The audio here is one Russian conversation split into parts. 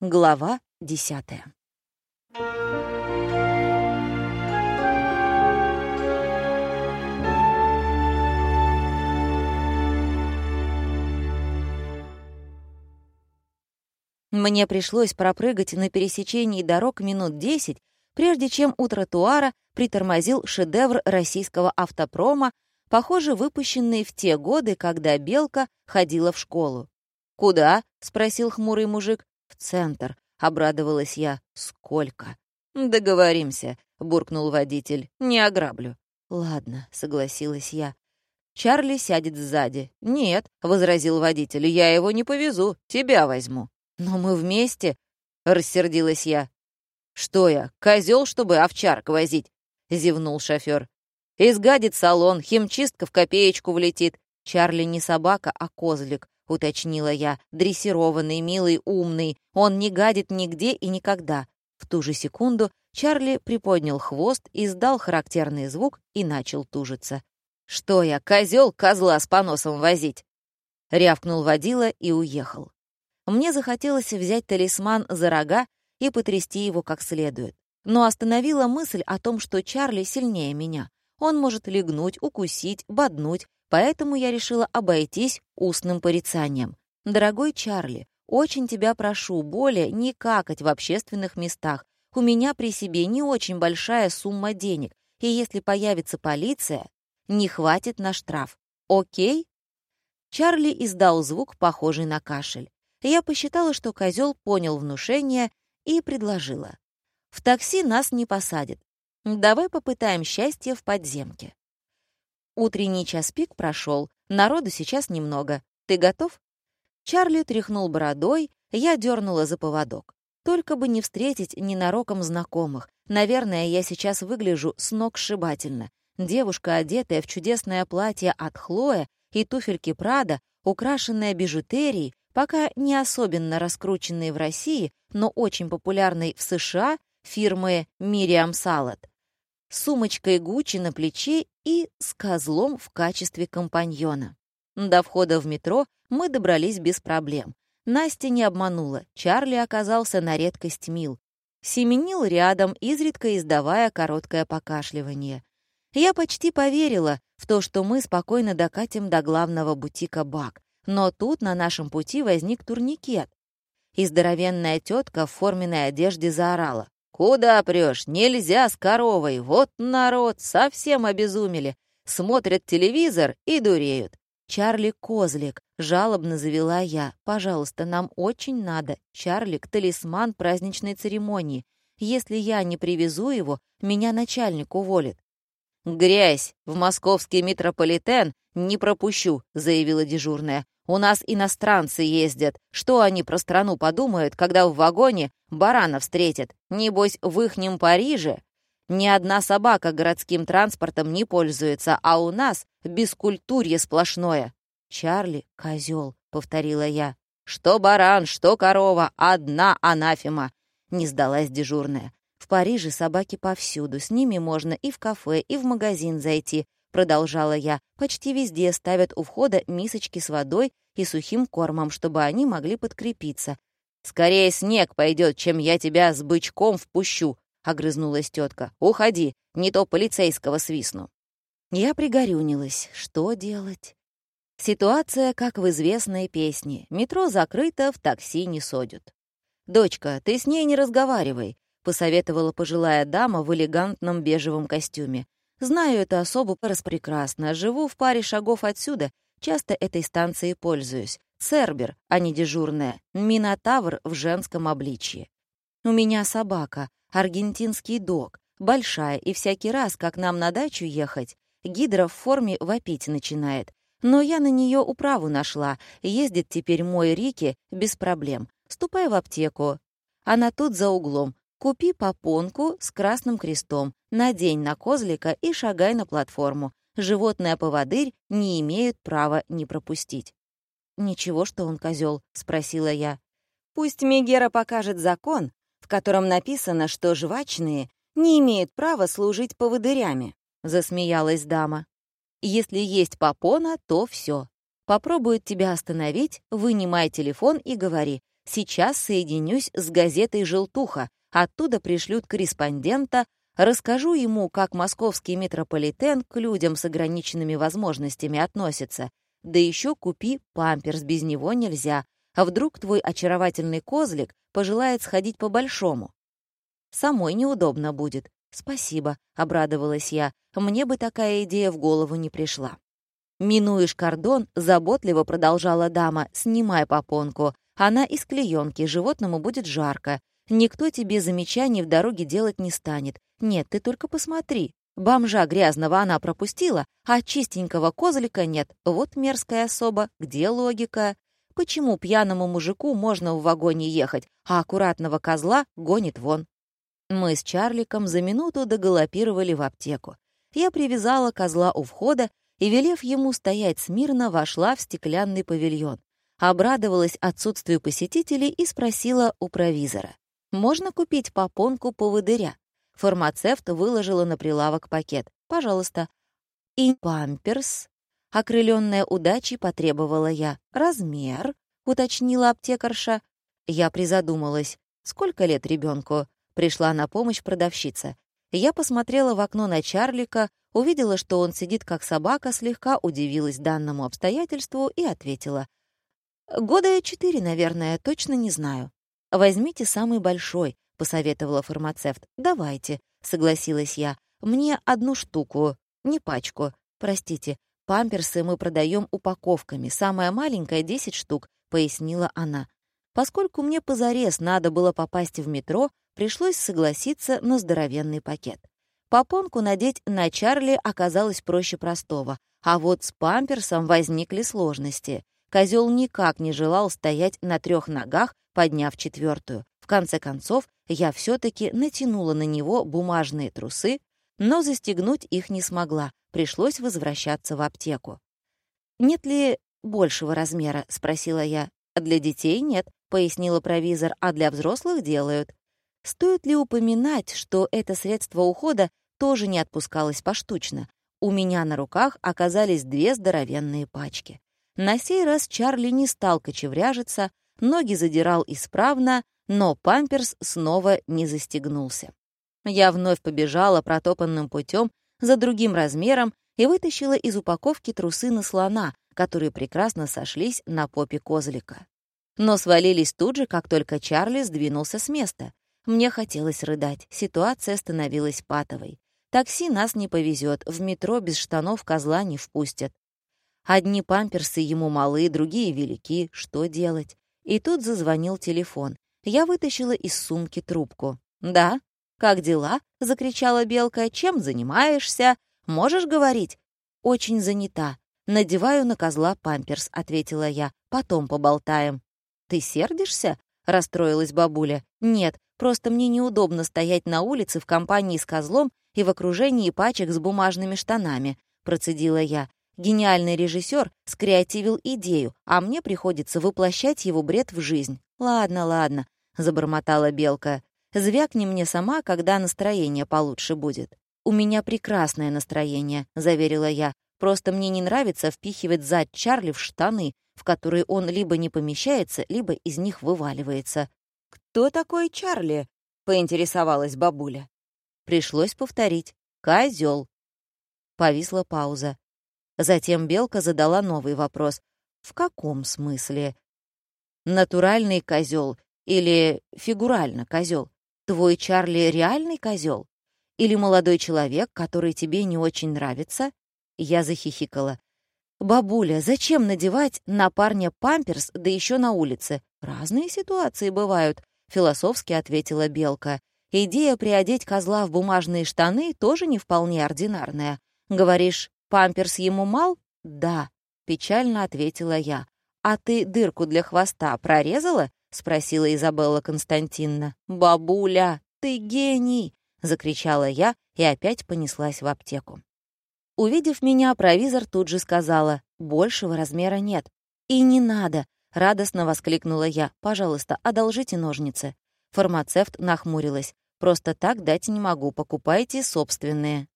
Глава десятая. Мне пришлось пропрыгать на пересечении дорог минут десять, прежде чем у тротуара притормозил шедевр российского автопрома, похоже, выпущенный в те годы, когда Белка ходила в школу. «Куда?» — спросил хмурый мужик. «В центр», — обрадовалась я. «Сколько?» «Договоримся», — буркнул водитель. «Не ограблю». «Ладно», — согласилась я. «Чарли сядет сзади». «Нет», — возразил водитель, — «я его не повезу, тебя возьму». «Но мы вместе», — рассердилась я. «Что я, козел, чтобы овчарк возить?» — зевнул шофер. «Изгадит салон, химчистка в копеечку влетит. Чарли не собака, а козлик», — уточнила я. «Дрессированный, милый, умный. Он не гадит нигде и никогда». В ту же секунду Чарли приподнял хвост, издал характерный звук и начал тужиться. «Что я, козел козла с поносом возить?» Рявкнул водила и уехал. Мне захотелось взять талисман за рога и потрясти его как следует. Но остановила мысль о том, что Чарли сильнее меня. Он может легнуть, укусить, боднуть, поэтому я решила обойтись устным порицанием. «Дорогой Чарли, очень тебя прошу более не какать в общественных местах. У меня при себе не очень большая сумма денег, и если появится полиция, не хватит на штраф. Окей?» Чарли издал звук, похожий на кашель. Я посчитала, что козел понял внушение и предложила. «В такси нас не посадят. Давай попытаем счастье в подземке». Утренний час пик прошел, народу сейчас немного. Ты готов? Чарли тряхнул бородой, я дернула за поводок. Только бы не встретить ненароком знакомых. Наверное, я сейчас выгляжу с ног сшибательно. Девушка, одетая в чудесное платье от Хлоя и туфельки Прада, украшенная бижутерией, пока не особенно раскрученной в России, но очень популярной в США фирмы Miriam Salad, с сумочкой Гуччи на плече и с козлом в качестве компаньона. До входа в метро мы добрались без проблем. Настя не обманула, Чарли оказался на редкость мил. Семенил рядом, изредка издавая короткое покашливание. Я почти поверила в то, что мы спокойно докатим до главного бутика «Бак», но тут на нашем пути возник турникет. И здоровенная тетка в форменной одежде заорала. «Куда прешь? Нельзя с коровой! Вот народ! Совсем обезумели! Смотрят телевизор и дуреют!» «Чарли Козлик», — жалобно завела я. «Пожалуйста, нам очень надо. Чарлик — талисман праздничной церемонии. Если я не привезу его, меня начальник уволит». «Грязь! В московский метрополитен не пропущу», — заявила дежурная. У нас иностранцы ездят. Что они про страну подумают, когда в вагоне барана встретят? Небось, в ихнем Париже ни одна собака городским транспортом не пользуется, а у нас бескультурье сплошное. «Чарли — козел», — повторила я. «Что баран, что корова, одна анафема», — не сдалась дежурная. «В Париже собаки повсюду, с ними можно и в кафе, и в магазин зайти, — продолжала я, — почти везде ставят у входа мисочки с водой и сухим кормом, чтобы они могли подкрепиться. «Скорее снег пойдет, чем я тебя с бычком впущу», — огрызнулась тетка. «Уходи, не то полицейского свистну». Я пригорюнилась. Что делать? Ситуация, как в известной песне. Метро закрыто, в такси не содят. «Дочка, ты с ней не разговаривай», — посоветовала пожилая дама в элегантном бежевом костюме. Знаю эту особу распрекрасно. Живу в паре шагов отсюда. Часто этой станцией пользуюсь. Цербер, а не дежурная. Минотавр в женском обличье. У меня собака, аргентинский дог, большая, и всякий раз, как нам на дачу ехать, гидра в форме вопить начинает. Но я на нее управу нашла. Ездит теперь мой Рики без проблем. Ступай в аптеку. Она тут за углом. Купи попонку с красным крестом, надень на козлика и шагай на платформу. Животное-поводырь не имеют права не пропустить. «Ничего, что он козел, спросила я. «Пусть Мегера покажет закон, в котором написано, что жвачные не имеют права служить поводырями», — засмеялась дама. «Если есть попона, то все. Попробует тебя остановить, вынимай телефон и говори. Сейчас соединюсь с газетой «Желтуха». Оттуда пришлют корреспондента, расскажу ему, как московский метрополитен к людям с ограниченными возможностями относится. Да еще купи памперс, без него нельзя. А вдруг твой очаровательный козлик пожелает сходить по-большому? Самой неудобно будет. «Спасибо», — обрадовалась я. «Мне бы такая идея в голову не пришла». «Минуешь кордон», — заботливо продолжала дама, «снимай попонку. Она из клеенки, животному будет жарко. Никто тебе замечаний в дороге делать не станет. Нет, ты только посмотри. Бомжа грязного она пропустила, а чистенького козлика нет. Вот мерзкая особа, где логика? Почему пьяному мужику можно в вагоне ехать, а аккуратного козла гонит вон? Мы с Чарликом за минуту догалопировали в аптеку. Я привязала козла у входа и, велев ему стоять смирно, вошла в стеклянный павильон. Обрадовалась отсутствию посетителей и спросила у провизора. «Можно купить попонку поводыря?» Фармацевт выложила на прилавок пакет. «Пожалуйста». «И памперс?» Окрыленная удачей потребовала я. «Размер?» — уточнила аптекарша. Я призадумалась. «Сколько лет ребенку? Пришла на помощь продавщица. Я посмотрела в окно на Чарлика, увидела, что он сидит как собака, слегка удивилась данному обстоятельству и ответила. «Года четыре, наверное, точно не знаю». «Возьмите самый большой», — посоветовала фармацевт. «Давайте», — согласилась я. «Мне одну штуку, не пачку. Простите, памперсы мы продаем упаковками. Самая маленькая — 10 штук», — пояснила она. Поскольку мне позарез надо было попасть в метро, пришлось согласиться на здоровенный пакет. Попонку надеть на Чарли оказалось проще простого, а вот с памперсом возникли сложности. Козел никак не желал стоять на трех ногах, подняв четвертую. В конце концов, я все-таки натянула на него бумажные трусы, но застегнуть их не смогла, пришлось возвращаться в аптеку. «Нет ли большего размера?» — спросила я. «Для детей нет», — пояснила провизор, «а для взрослых делают». Стоит ли упоминать, что это средство ухода тоже не отпускалось поштучно? У меня на руках оказались две здоровенные пачки. На сей раз Чарли не стал кочевряжиться, ноги задирал исправно, но памперс снова не застегнулся. Я вновь побежала протопанным путем за другим размером и вытащила из упаковки трусы на слона, которые прекрасно сошлись на попе козлика. Но свалились тут же, как только Чарли сдвинулся с места. Мне хотелось рыдать, ситуация становилась патовой. Такси нас не повезет, в метро без штанов козла не впустят. Одни памперсы ему малы, другие велики, что делать? И тут зазвонил телефон. Я вытащила из сумки трубку. «Да? Как дела?» — закричала Белка. «Чем занимаешься? Можешь говорить?» «Очень занята. Надеваю на козла памперс», — ответила я. «Потом поболтаем». «Ты сердишься?» — расстроилась бабуля. «Нет, Просто мне неудобно стоять на улице в компании с козлом и в окружении пачек с бумажными штанами», — процедила я. Гениальный режиссер скреативил идею, а мне приходится воплощать его бред в жизнь. «Ладно, ладно», — забормотала Белка. «Звякни мне сама, когда настроение получше будет». «У меня прекрасное настроение», — заверила я. «Просто мне не нравится впихивать зад Чарли в штаны, в которые он либо не помещается, либо из них вываливается. «Кто такой Чарли?» — поинтересовалась бабуля. Пришлось повторить. «Козёл». Повисла пауза. Затем Белка задала новый вопрос. «В каком смысле?» «Натуральный козёл или фигурально козёл? Твой Чарли реальный козёл? Или молодой человек, который тебе не очень нравится?» Я захихикала. «Бабуля, зачем надевать на парня памперс, да еще на улице? Разные ситуации бывают. — философски ответила Белка. «Идея приодеть козла в бумажные штаны тоже не вполне ординарная. Говоришь, памперс ему мал?» «Да», — печально ответила я. «А ты дырку для хвоста прорезала?» — спросила Изабелла Константиновна. «Бабуля, ты гений!» — закричала я и опять понеслась в аптеку. Увидев меня, провизор тут же сказала, «Большего размера нет». «И не надо», Радостно воскликнула я. «Пожалуйста, одолжите ножницы». Фармацевт нахмурилась. «Просто так дать не могу, покупайте собственные».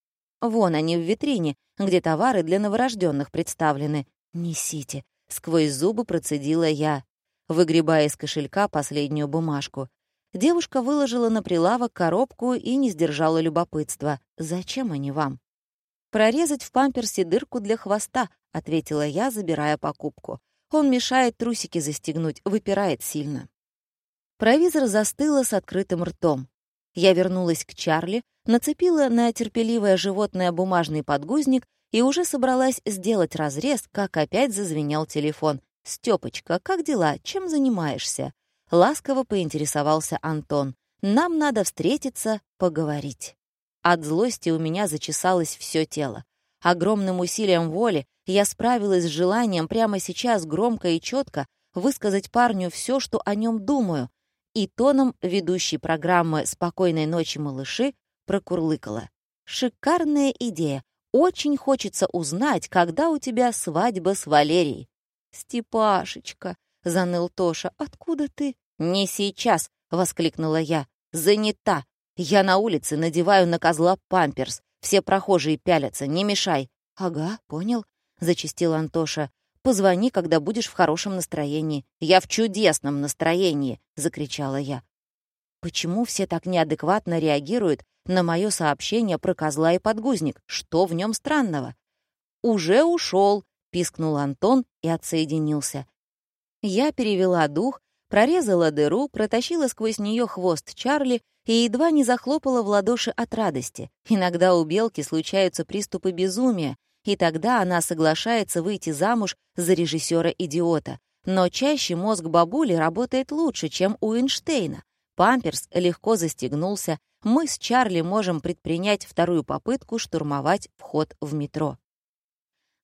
«Вон они в витрине, где товары для новорожденных представлены». «Несите», — сквозь зубы процедила я. выгребая из кошелька последнюю бумажку. Девушка выложила на прилавок коробку и не сдержала любопытства. «Зачем они вам?» «Прорезать в памперсе дырку для хвоста», — ответила я, забирая покупку. «Он мешает трусики застегнуть, выпирает сильно». Провизор застыла с открытым ртом. Я вернулась к Чарли, нацепила на терпеливое животное бумажный подгузник и уже собралась сделать разрез, как опять зазвенел телефон. «Стёпочка, как дела? Чем занимаешься?» Ласково поинтересовался Антон. «Нам надо встретиться, поговорить». От злости у меня зачесалось все тело. Огромным усилием воли я справилась с желанием прямо сейчас громко и четко высказать парню все, что о нем думаю, и тоном ведущей программы «Спокойной ночи, малыши» прокурлыкала. «Шикарная идея. Очень хочется узнать, когда у тебя свадьба с Валерией». «Степашечка», — заныл Тоша, — «откуда ты?» «Не сейчас», — воскликнула я. «Занята. Я на улице надеваю на козла памперс. Все прохожие пялятся, не мешай». «Ага, понял», — зачистил Антоша. «Позвони, когда будешь в хорошем настроении». «Я в чудесном настроении», — закричала я. Почему все так неадекватно реагируют на мое сообщение про козла и подгузник? Что в нем странного? «Уже ушел», — пискнул Антон и отсоединился. Я перевела дух прорезала дыру, протащила сквозь нее хвост Чарли и едва не захлопала в ладоши от радости. Иногда у белки случаются приступы безумия, и тогда она соглашается выйти замуж за режиссера-идиота. Но чаще мозг бабули работает лучше, чем у Эйнштейна. Памперс легко застегнулся, мы с Чарли можем предпринять вторую попытку штурмовать вход в метро.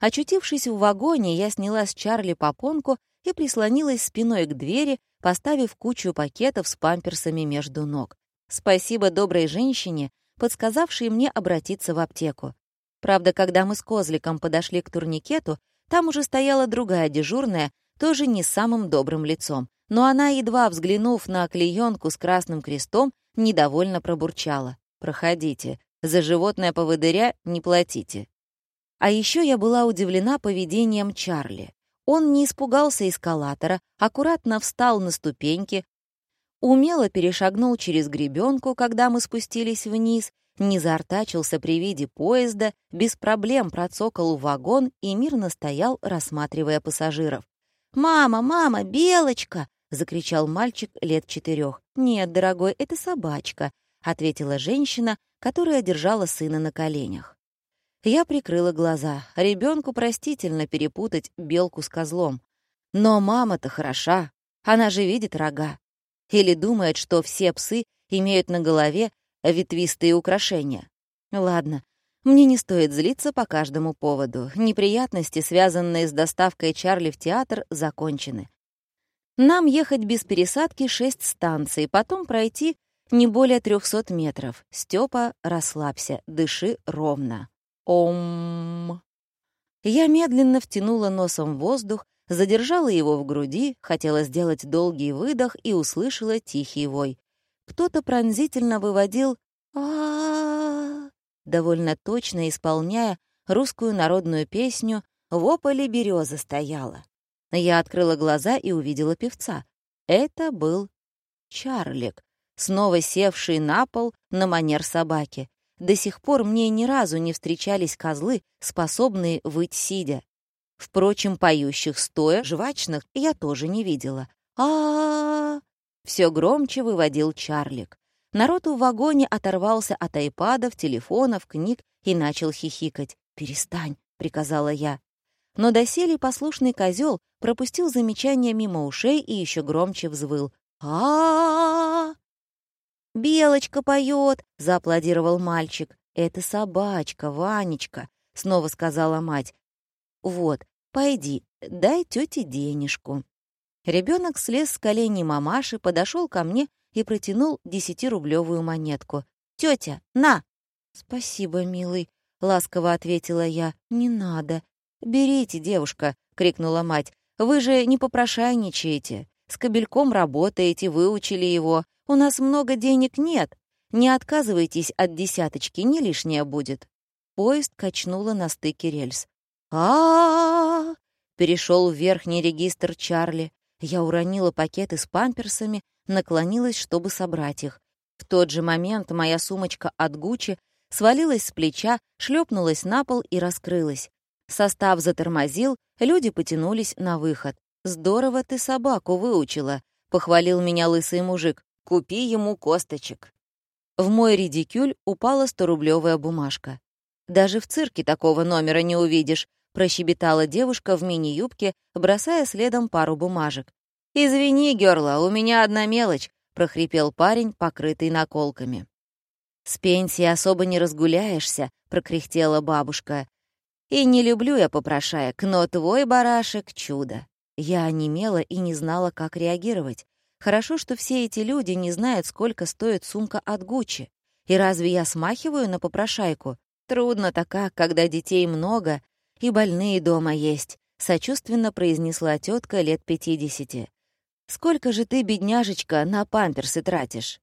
Очутившись в вагоне, я сняла с Чарли попонку и прислонилась спиной к двери, поставив кучу пакетов с памперсами между ног. Спасибо доброй женщине, подсказавшей мне обратиться в аптеку. Правда, когда мы с Козликом подошли к турникету, там уже стояла другая дежурная, тоже не самым добрым лицом. Но она, едва взглянув на клеенку с красным крестом, недовольно пробурчала. «Проходите. За животное поводыря не платите». А еще я была удивлена поведением Чарли. Он не испугался эскалатора, аккуратно встал на ступеньки, умело перешагнул через гребенку, когда мы спустились вниз, не заортачился при виде поезда, без проблем процокал в вагон и мирно стоял, рассматривая пассажиров. «Мама, мама, белочка!» — закричал мальчик лет четырех. «Нет, дорогой, это собачка», — ответила женщина, которая держала сына на коленях. Я прикрыла глаза. Ребенку простительно перепутать белку с козлом. Но мама-то хороша. Она же видит рога. Или думает, что все псы имеют на голове ветвистые украшения. Ладно, мне не стоит злиться по каждому поводу. Неприятности, связанные с доставкой Чарли в театр, закончены. Нам ехать без пересадки шесть станций, потом пройти не более трехсот метров. Степа, расслабься, дыши ровно. Ом. Я медленно втянула носом воздух, задержала его в груди, хотела сделать долгий выдох и услышала тихий вой. Кто-то пронзительно выводил а, довольно точно исполняя русскую народную песню «В ополе береза стояла». Я открыла глаза и увидела певца. Это был Чарлик, снова севший на пол на манер собаки. До сих пор мне ни разу не встречались козлы, способные выть сидя. Впрочем, поющих стоя, жвачных, я тоже не видела. а а, Все громче выводил Чарлик. Народ в вагоне оторвался от айпадов, телефонов, книг и начал хихикать. «Перестань», — приказала я. Но доселе послушный козел пропустил замечание мимо ушей и еще громче взвыл. а а «Белочка поет!» — зааплодировал мальчик. «Это собачка, Ванечка», — снова сказала мать. «Вот, пойди, дай тете денежку». Ребенок слез с коленей мамаши, подошел ко мне и протянул десятирублевую монетку. «Тетя, на!» «Спасибо, милый», — ласково ответила я. «Не надо». «Берите, девушка», — крикнула мать. «Вы же не попрошайничаете. С кобельком работаете, выучили его. У нас много денег нет. Не отказывайтесь от десяточки, не лишнее будет». Поезд качнуло на стыке рельс. а, Перешел в верхний регистр Чарли. Я уронила пакеты с памперсами, наклонилась, чтобы собрать их. В тот же момент моя сумочка от Гуччи свалилась с плеча, шлепнулась на пол и раскрылась. Состав затормозил, люди потянулись на выход. «Здорово ты собаку выучила», — похвалил меня лысый мужик. «Купи ему косточек». В мой редикюль упала 100-рублевая бумажка. «Даже в цирке такого номера не увидишь», — прощебетала девушка в мини-юбке, бросая следом пару бумажек. «Извини, Герла, у меня одна мелочь», — прохрипел парень, покрытый наколками. «С пенсии особо не разгуляешься», — прокряхтела бабушка. «И не люблю я попрошаек, но твой барашек — чудо». Я онемела и не знала, как реагировать. Хорошо, что все эти люди не знают, сколько стоит сумка от Гуччи. И разве я смахиваю на попрошайку? Трудно-то как, когда детей много и больные дома есть, сочувственно произнесла тетка лет пятидесяти. Сколько же ты, бедняжечка, на памперсы тратишь?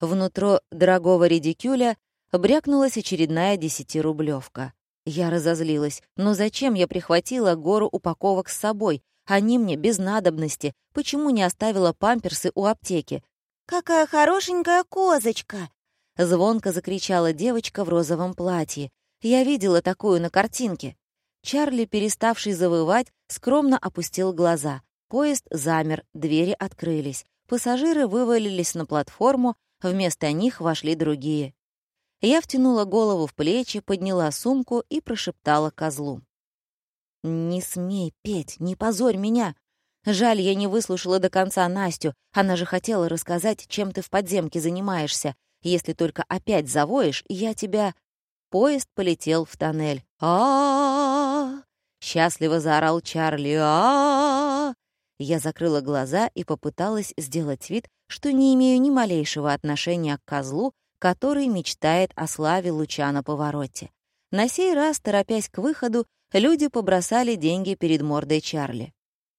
Внутро дорогого редикюля брякнулась очередная десятирублевка. Я разозлилась. Но зачем я прихватила гору упаковок с собой? Они мне без надобности. Почему не оставила памперсы у аптеки? «Какая хорошенькая козочка!» Звонко закричала девочка в розовом платье. Я видела такую на картинке. Чарли, переставший завывать, скромно опустил глаза. Поезд замер, двери открылись. Пассажиры вывалились на платформу, вместо них вошли другие. Я втянула голову в плечи, подняла сумку и прошептала козлу. «Не смей петь, не позорь меня!» Жаль, я не выслушала до конца Настю. Она же хотела рассказать, чем ты в подземке занимаешься. Если только опять завоешь, я тебя... Поезд полетел в тоннель. а Счастливо заорал Чарли. а Я закрыла глаза и попыталась сделать вид, что не имею ни малейшего отношения к козлу, который мечтает о славе луча на повороте. На сей раз, торопясь к выходу, люди побросали деньги перед мордой Чарли.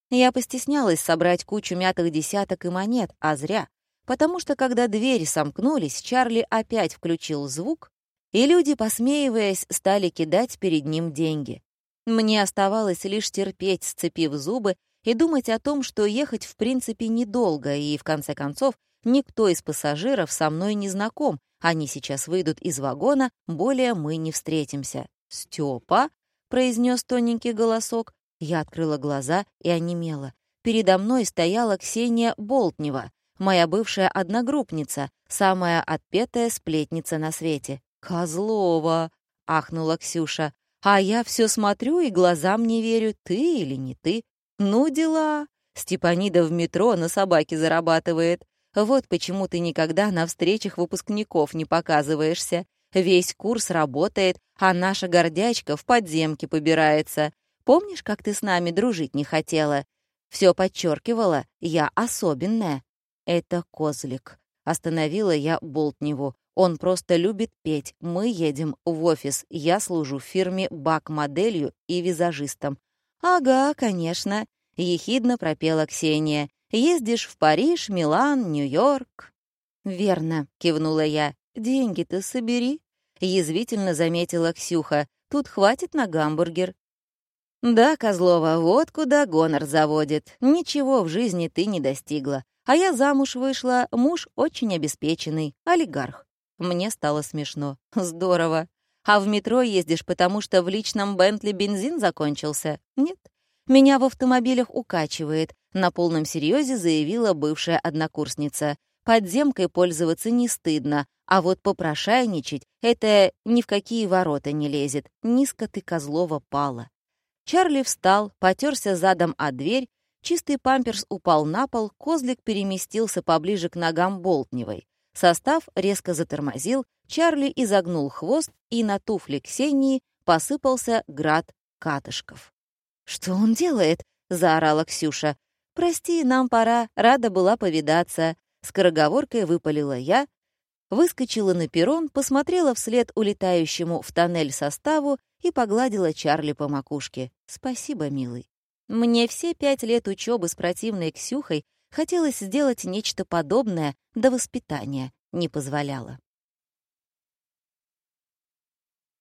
Я постеснялась собрать кучу мятых десяток и монет, а зря, потому что когда двери сомкнулись, Чарли опять включил звук, и люди, посмеиваясь, стали кидать перед ним деньги. Мне оставалось лишь терпеть, сцепив зубы, и думать о том, что ехать в принципе недолго, и, в конце концов, никто из пассажиров со мной не знаком, они сейчас выйдут из вагона, более мы не встретимся. «Стёпа?» произнес тоненький голосок. Я открыла глаза и онемела. Передо мной стояла Ксения Болтнева, моя бывшая одногруппница, самая отпетая сплетница на свете. «Козлова!» — ахнула Ксюша. «А я все смотрю и глазам не верю, ты или не ты. Ну, дела!» Степанида в метро на собаке зарабатывает. Вот почему ты никогда на встречах выпускников не показываешься. Весь курс работает, а наша гордячка в подземке побирается. Помнишь, как ты с нами дружить не хотела? Все подчеркивала, я особенная. Это козлик. Остановила я Болтневу. Он просто любит петь. Мы едем в офис. Я служу в фирме бак-моделью и визажистом. «Ага, конечно», — ехидно пропела Ксения. «Ездишь в Париж, Милан, Нью-Йорк». «Верно», — кивнула я. «Деньги-то собери». — язвительно заметила Ксюха. «Тут хватит на гамбургер». «Да, Козлова, вот куда гонор заводит. Ничего в жизни ты не достигла. А я замуж вышла, муж очень обеспеченный, олигарх. Мне стало смешно. Здорово. А в метро ездишь, потому что в личном Бентли бензин закончился? Нет. Меня в автомобилях укачивает, на полном серьезе заявила бывшая однокурсница. Подземкой пользоваться не стыдно, а вот попрошайничать — это ни в какие ворота не лезет. Низко ты, Козлова, пала. Чарли встал, потерся задом о дверь, чистый памперс упал на пол, козлик переместился поближе к ногам Болтневой. Состав резко затормозил, Чарли изогнул хвост, и на туфли Ксении посыпался град катышков. «Что он делает?» — заорала Ксюша. «Прости, нам пора, рада была повидаться. Скороговоркой выпалила я, выскочила на перрон, посмотрела вслед улетающему в тоннель составу и погладила Чарли по макушке. «Спасибо, милый». Мне все пять лет учебы с противной Ксюхой хотелось сделать нечто подобное, до воспитания не позволяло.